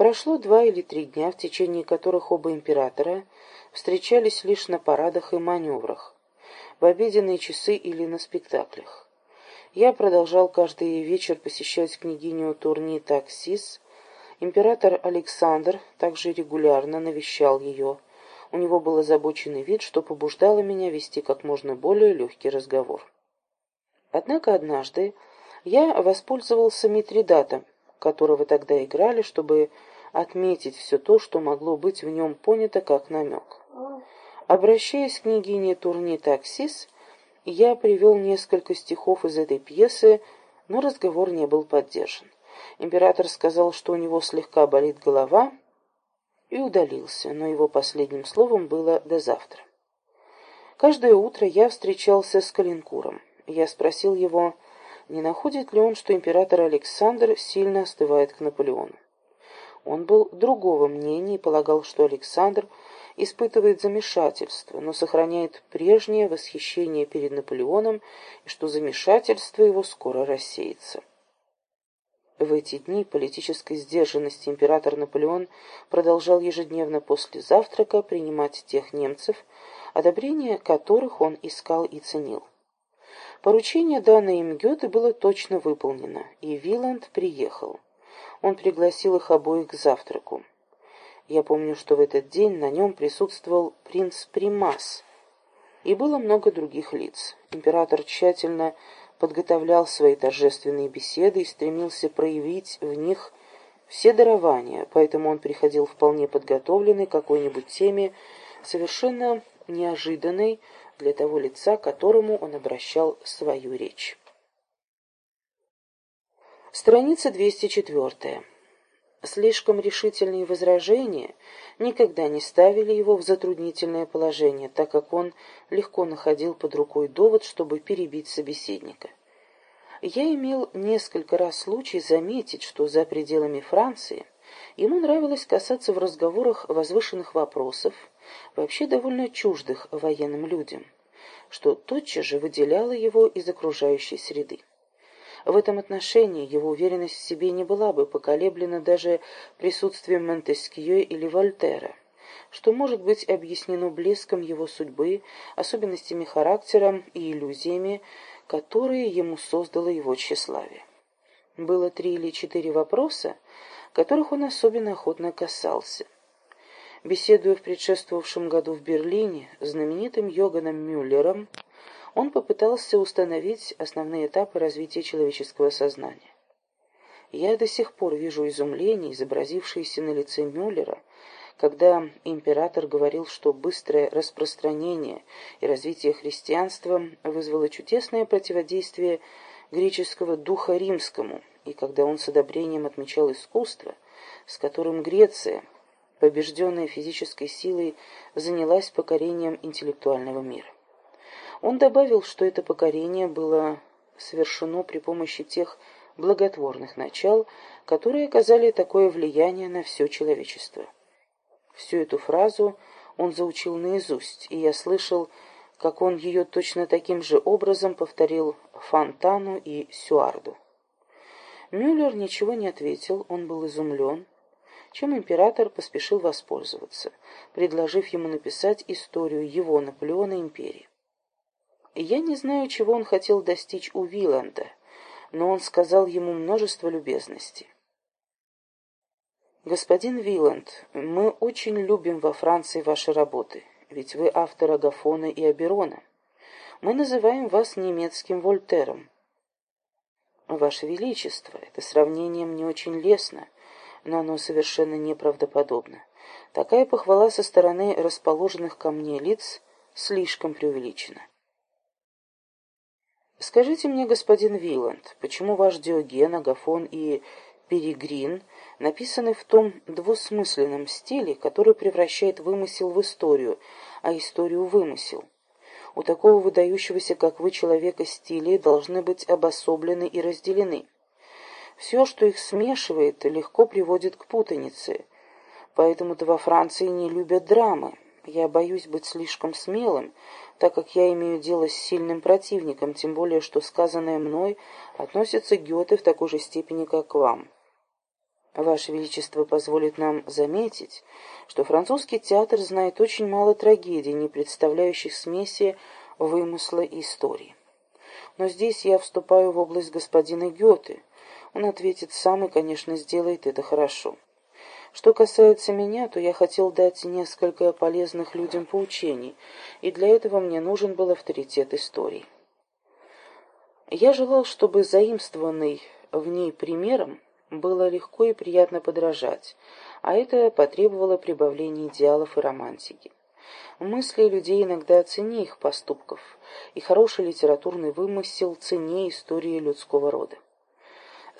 Прошло два или три дня, в течение которых оба императора встречались лишь на парадах и маневрах, в обеденные часы или на спектаклях. Я продолжал каждый вечер посещать княгиню Турни Таксис. Император Александр также регулярно навещал ее. У него был озабоченный вид, что побуждало меня вести как можно более легкий разговор. Однако однажды я воспользовался Митридатом, которого тогда играли, чтобы отметить все то, что могло быть в нем понято как намек. Обращаясь к княгине Турни Таксис, я привел несколько стихов из этой пьесы, но разговор не был поддержан. Император сказал, что у него слегка болит голова, и удалился, но его последним словом было «до завтра». Каждое утро я встречался с Калинкуром. Я спросил его, не находит ли он, что император Александр сильно остывает к Наполеону. Он был другого мнения и полагал, что Александр – испытывает замешательство, но сохраняет прежнее восхищение перед Наполеоном, и что замешательство его скоро рассеется. В эти дни политической сдержанности император Наполеон продолжал ежедневно после завтрака принимать тех немцев, одобрение которых он искал и ценил. Поручение, данное им Гёте, было точно выполнено, и Виланд приехал. Он пригласил их обоих к завтраку. Я помню, что в этот день на нем присутствовал принц Примас, и было много других лиц. Император тщательно подготовлял свои торжественные беседы и стремился проявить в них все дарования, поэтому он приходил вполне подготовленный к какой-нибудь теме, совершенно неожиданной для того лица, которому он обращал свою речь. Страница 204. Слишком решительные возражения никогда не ставили его в затруднительное положение, так как он легко находил под рукой довод, чтобы перебить собеседника. Я имел несколько раз случай заметить, что за пределами Франции ему нравилось касаться в разговорах возвышенных вопросов, вообще довольно чуждых военным людям, что тотчас же выделяло его из окружающей среды. В этом отношении его уверенность в себе не была бы поколеблена даже присутствием Монтескье или Вольтера, что может быть объяснено блеском его судьбы, особенностями характера и иллюзиями, которые ему создало его тщеславие. Было три или четыре вопроса, которых он особенно охотно касался. Беседуя в предшествовавшем году в Берлине с знаменитым Йоганом Мюллером, он попытался установить основные этапы развития человеческого сознания. Я до сих пор вижу изумление, изобразившееся на лице Мюллера, когда император говорил, что быстрое распространение и развитие христианства вызвало чудесное противодействие греческого духа римскому, и когда он с одобрением отмечал искусство, с которым Греция, побежденная физической силой, занялась покорением интеллектуального мира. Он добавил, что это покорение было совершено при помощи тех благотворных начал, которые оказали такое влияние на все человечество. Всю эту фразу он заучил наизусть, и я слышал, как он ее точно таким же образом повторил Фонтану и Сюарду. Мюллер ничего не ответил, он был изумлен, чем император поспешил воспользоваться, предложив ему написать историю его Наполеона империи. Я не знаю, чего он хотел достичь у Виланда, но он сказал ему множество любезностей. «Господин Виланд, мы очень любим во Франции ваши работы, ведь вы автор Агафона и Аберона. Мы называем вас немецким Вольтером. Ваше Величество, это сравнение мне очень лестно, но оно совершенно неправдоподобно. Такая похвала со стороны расположенных ко мне лиц слишком преувеличена. Скажите мне, господин Виланд, почему ваш Диоген, Агафон и Перегрин написаны в том двусмысленном стиле, который превращает вымысел в историю, а историю в вымысел? У такого выдающегося, как вы, человека стилей должны быть обособлены и разделены. Все, что их смешивает, легко приводит к путанице. Поэтому-то во Франции не любят драмы. Я боюсь быть слишком смелым, так как я имею дело с сильным противником, тем более, что сказанное мной относится к Гёте в такой же степени, как к вам. Ваше Величество позволит нам заметить, что французский театр знает очень мало трагедий, не представляющих смеси вымысла и истории. Но здесь я вступаю в область господина Гёте. Он ответит сам и, конечно, сделает это хорошо. Что касается меня, то я хотел дать несколько полезных людям поучений, и для этого мне нужен был авторитет истории. Я желал, чтобы заимствованный в ней примером было легко и приятно подражать, а это потребовало прибавления идеалов и романтики. Мысли людей иногда ценнее их поступков, и хороший литературный вымысел ценнее истории людского рода.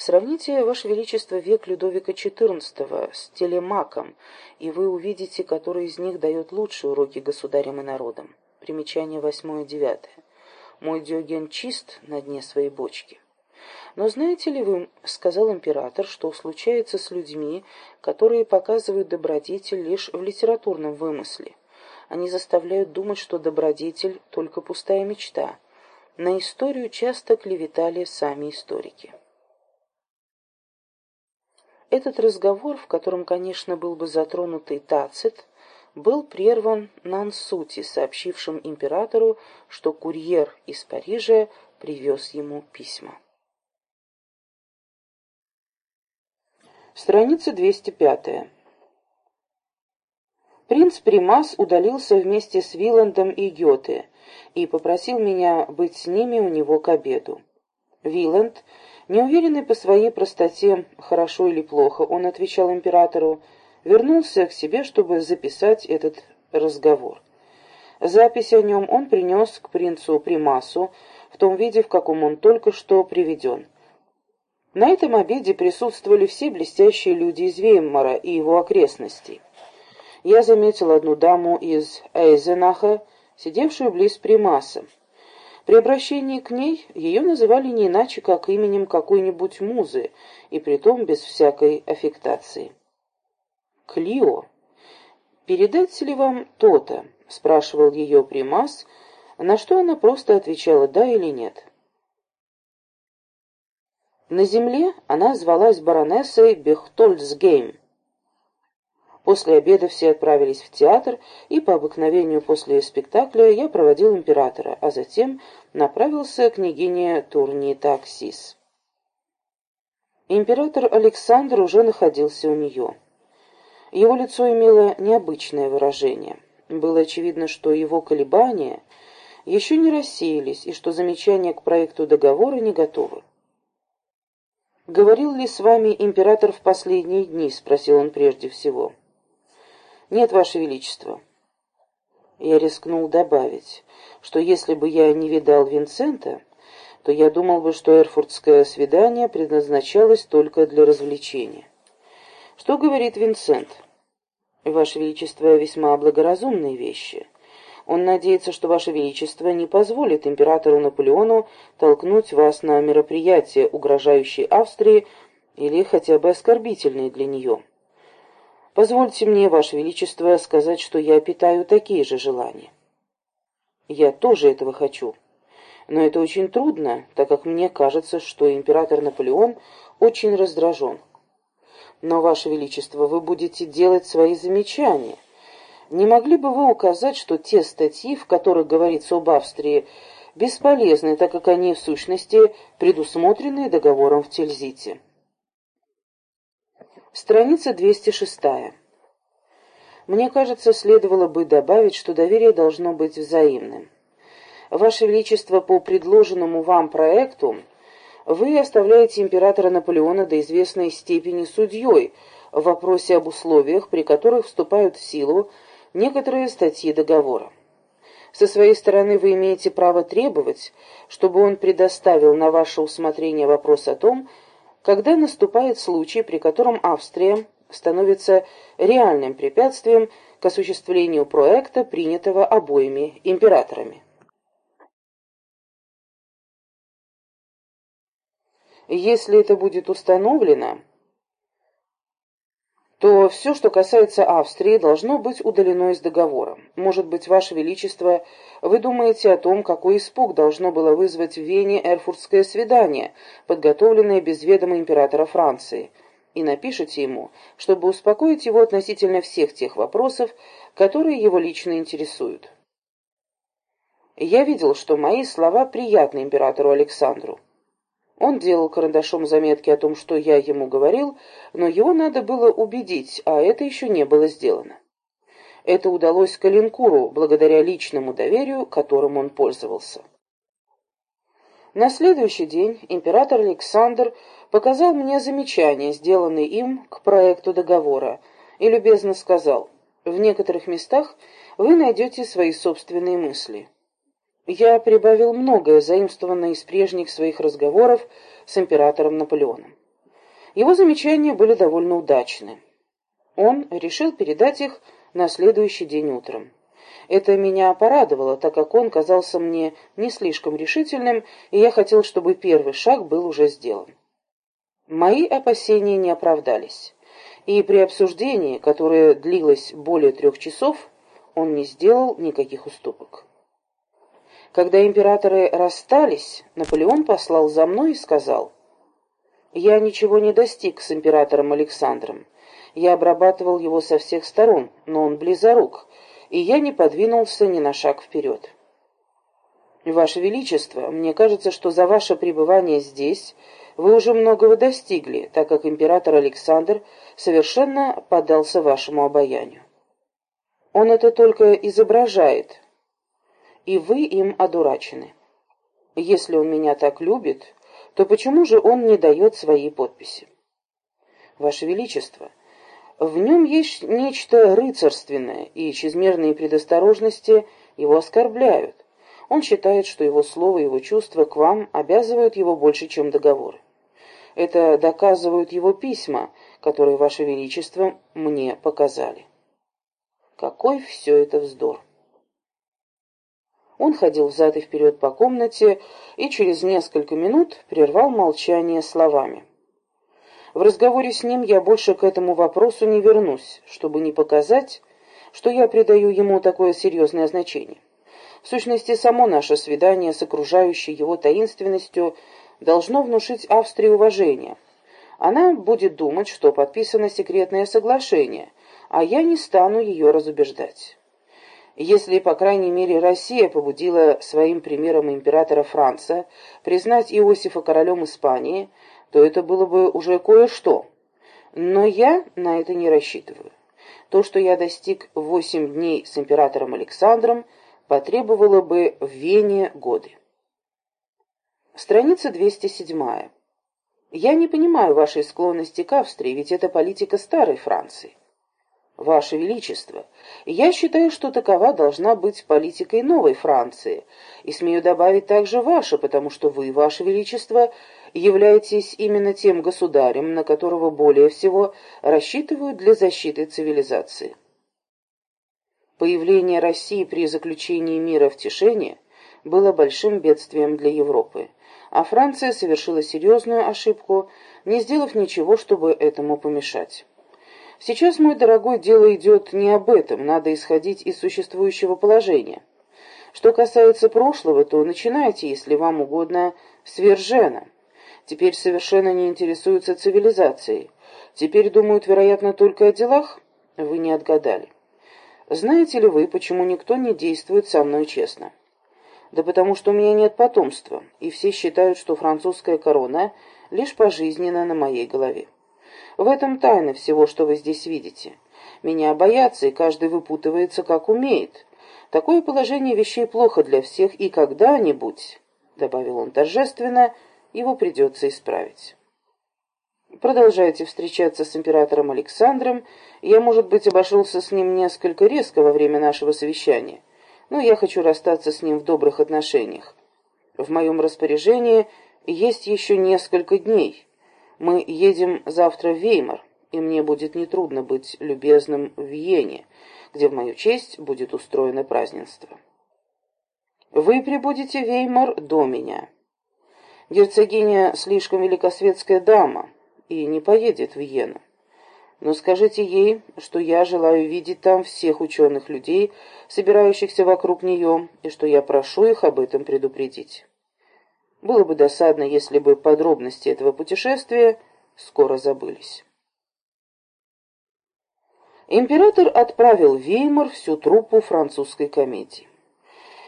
Сравните, Ваше Величество, век Людовика XIV с Телемаком, и вы увидите, который из них дает лучшие уроки государям и народам. Примечание восьмое и девятое. Мой Диоген чист на дне своей бочки. Но знаете ли вы, сказал император, что случается с людьми, которые показывают добродетель лишь в литературном вымысле? Они заставляют думать, что добродетель — только пустая мечта. На историю часто клеветали сами историки. Этот разговор, в котором, конечно, был бы затронут и Тацит, был прерван Нансути, сообщившим императору, что курьер из Парижа привез ему письма. Страница 205. Принц Примас удалился вместе с Виландом и Гёте и попросил меня быть с ними у него к обеду. Виланд Неуверенный по своей простоте, хорошо или плохо, он отвечал императору, вернулся к себе, чтобы записать этот разговор. Запись о нем он принес к принцу Примасу в том виде, в каком он только что приведен. На этом обеде присутствовали все блестящие люди из Веймара и его окрестностей. Я заметил одну даму из Эйзенаха, сидевшую близ Примаса. При обращении к ней ее называли не иначе, как именем какой-нибудь музы, и притом без всякой аффектации. «Клио, передать ли вам то-то?» — спрашивал ее примас, на что она просто отвечала «да» или «нет». На земле она звалась баронессой Бехтольцгейм, После обеда все отправились в театр, и по обыкновению после спектакля я проводил императора, а затем направился к княгине Турни Таксис. Император Александр уже находился у нее. Его лицо имело необычное выражение. Было очевидно, что его колебания еще не рассеялись, и что замечания к проекту договора не готовы. «Говорил ли с вами император в последние дни?» — спросил он прежде всего. «Нет, Ваше Величество». Я рискнул добавить, что если бы я не видал Винсента, то я думал бы, что эрфуртское свидание предназначалось только для развлечения. Что говорит Винсент? Ваше Величество, весьма благоразумные вещи. Он надеется, что Ваше Величество не позволит императору Наполеону толкнуть вас на мероприятие, угрожающее Австрии или хотя бы оскорбительное для нее. Позвольте мне, Ваше Величество, сказать, что я питаю такие же желания. Я тоже этого хочу. Но это очень трудно, так как мне кажется, что император Наполеон очень раздражен. Но, Ваше Величество, вы будете делать свои замечания. Не могли бы вы указать, что те статьи, в которых говорится об Австрии, бесполезны, так как они, в сущности, предусмотрены договором в Тильзите? Страница 206. Мне кажется, следовало бы добавить, что доверие должно быть взаимным. Ваше Величество, по предложенному вам проекту, вы оставляете императора Наполеона до известной степени судьей в вопросе об условиях, при которых вступают в силу некоторые статьи договора. Со своей стороны вы имеете право требовать, чтобы он предоставил на ваше усмотрение вопрос о том, когда наступает случай, при котором Австрия становится реальным препятствием к осуществлению проекта, принятого обоими императорами. Если это будет установлено, то все, что касается Австрии, должно быть удалено из договора. Может быть, Ваше Величество, вы думаете о том, какой испуг должно было вызвать в Вене эрфуртское свидание, подготовленное без ведома императора Франции. И напишите ему, чтобы успокоить его относительно всех тех вопросов, которые его лично интересуют. Я видел, что мои слова приятны императору Александру. Он делал карандашом заметки о том, что я ему говорил, но его надо было убедить, а это еще не было сделано. Это удалось Калинкуру благодаря личному доверию, которым он пользовался. На следующий день император Александр показал мне замечания, сделанные им к проекту договора, и любезно сказал, «В некоторых местах вы найдете свои собственные мысли». Я прибавил многое, заимствованное из прежних своих разговоров с императором Наполеоном. Его замечания были довольно удачны. Он решил передать их на следующий день утром. Это меня порадовало, так как он казался мне не слишком решительным, и я хотел, чтобы первый шаг был уже сделан. Мои опасения не оправдались, и при обсуждении, которое длилось более трех часов, он не сделал никаких уступок. Когда императоры расстались, Наполеон послал за мной и сказал, «Я ничего не достиг с императором Александром. Я обрабатывал его со всех сторон, но он близорук, и я не подвинулся ни на шаг вперед». «Ваше Величество, мне кажется, что за ваше пребывание здесь вы уже многого достигли, так как император Александр совершенно поддался вашему обаянию. Он это только изображает, и вы им одурачены. Если он меня так любит, то почему же он не дает своей подписи? Ваше Величество, в нем есть нечто рыцарственное, и чрезмерные предосторожности его оскорбляют. Он считает, что его слово и его чувства к вам обязывают его больше, чем договоры. Это доказывают его письма, которые, Ваше Величество, мне показали. Какой все это вздор! Он ходил взад и вперед по комнате и через несколько минут прервал молчание словами. В разговоре с ним я больше к этому вопросу не вернусь, чтобы не показать, что я придаю ему такое серьезное значение. В сущности, само наше свидание с окружающей его таинственностью должно внушить Австрии уважение. Она будет думать, что подписано секретное соглашение, а я не стану ее разубеждать. Если, по крайней мере, Россия побудила своим примером императора Франца признать Иосифа королем Испании, то это было бы уже кое-что. Но я на это не рассчитываю. То, что я достиг восемь дней с императором Александром, потребовало бы в Вене годы. Страница 207. Я не понимаю вашей склонности к Австрии, ведь это политика старой Франции. Ваше Величество, я считаю, что такова должна быть политикой новой Франции, и смею добавить также ваша, потому что вы, Ваше Величество, являетесь именно тем государем, на которого более всего рассчитывают для защиты цивилизации. Появление России при заключении мира в Тишине было большим бедствием для Европы, а Франция совершила серьезную ошибку, не сделав ничего, чтобы этому помешать. Сейчас, мой дорогой, дело идет не об этом, надо исходить из существующего положения. Что касается прошлого, то начинайте, если вам угодно, с Вержена. Теперь совершенно не интересуются цивилизацией. Теперь думают, вероятно, только о делах? Вы не отгадали. Знаете ли вы, почему никто не действует со мной честно? Да потому что у меня нет потомства, и все считают, что французская корона лишь пожизненно на моей голове. В этом тайна всего, что вы здесь видите. Меня боятся, и каждый выпутывается, как умеет. Такое положение вещей плохо для всех, и когда-нибудь, — добавил он торжественно, — его придется исправить. Продолжайте встречаться с императором Александром. Я, может быть, обошелся с ним несколько резко во время нашего совещания, но я хочу расстаться с ним в добрых отношениях. В моем распоряжении есть еще несколько дней. Мы едем завтра в Веймар, и мне будет нетрудно быть любезным в Вене, где в мою честь будет устроено празднество. Вы прибудете в Веймар до меня. Герцогиня слишком великосветская дама и не поедет в Вену. Но скажите ей, что я желаю видеть там всех ученых людей, собирающихся вокруг нее, и что я прошу их об этом предупредить. Было бы досадно, если бы подробности этого путешествия скоро забылись. Император отправил в Веймар всю труппу французской комедии.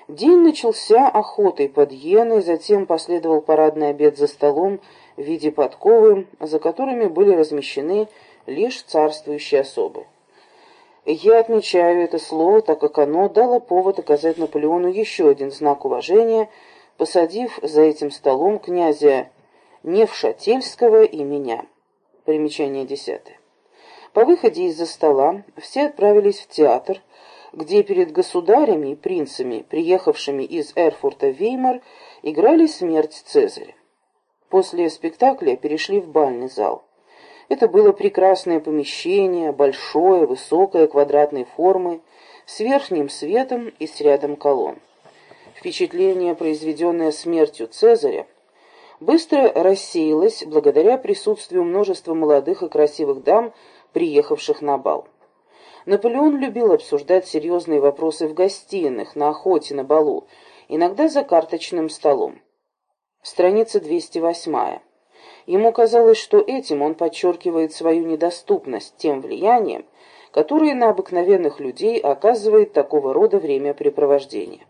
День начался охотой под Йеной, затем последовал парадный обед за столом в виде подковы, за которыми были размещены лишь царствующие особы. Я отмечаю это слово, так как оно дало повод оказать Наполеону еще один знак уважения, посадив за этим столом князя Невшательского и меня. Примечание десятое. По выходе из-за стола все отправились в театр, где перед государями и принцами, приехавшими из Эрфурта в Веймар, играли «Смерть Цезаря». После спектакля перешли в бальный зал. Это было прекрасное помещение, большое, высокое, квадратной формы, с верхним светом и с рядом колонн. Впечатление, произведенное смертью Цезаря, быстро рассеялось благодаря присутствию множества молодых и красивых дам приехавших на бал. Наполеон любил обсуждать серьезные вопросы в гостиных, на охоте, на балу, иногда за карточным столом. Страница 208. Ему казалось, что этим он подчеркивает свою недоступность тем влиянием, которое на обыкновенных людей оказывает такого рода времяпрепровождение.